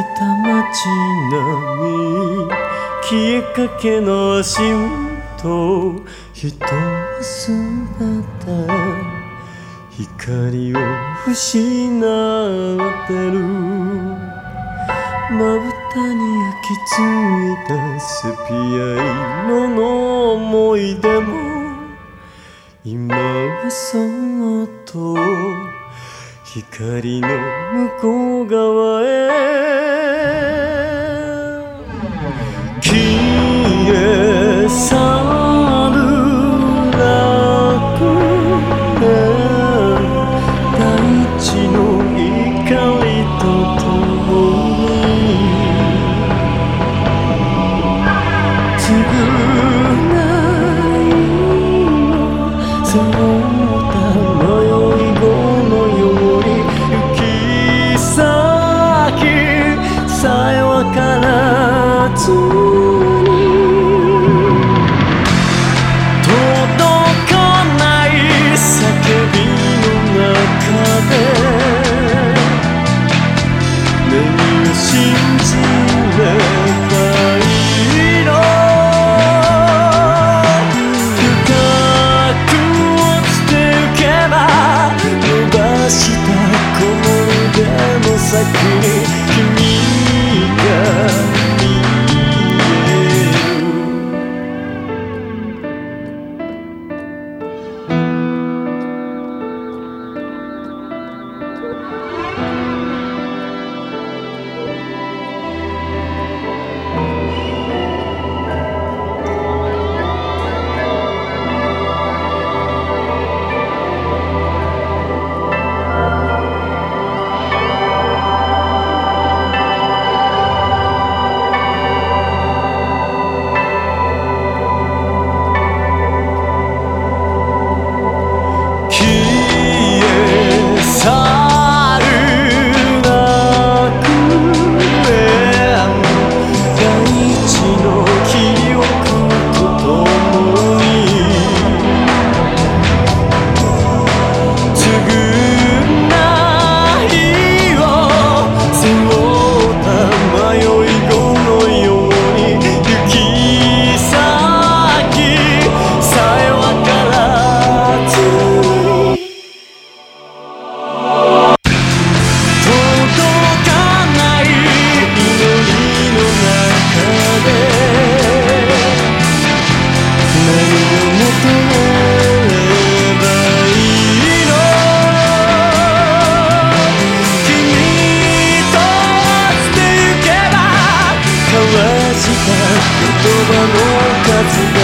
いた街並み消えかけの足音人の姿光を失ってる。まぶたに焼き付いたセピア色の思い出も。今はそっと光の向こう側へ。消え对你的心只能 Кто от тебя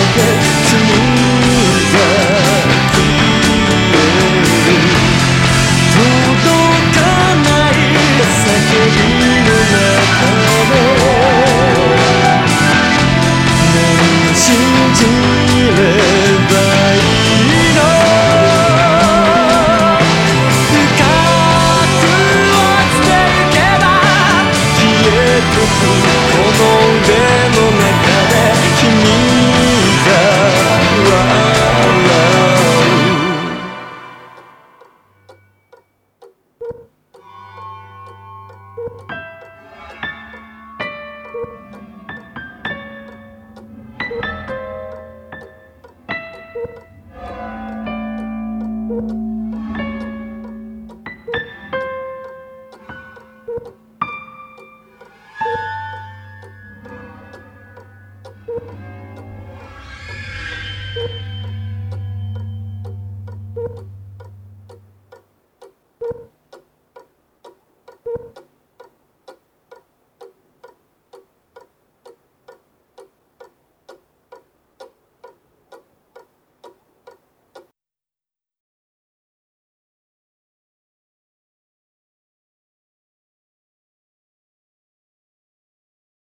you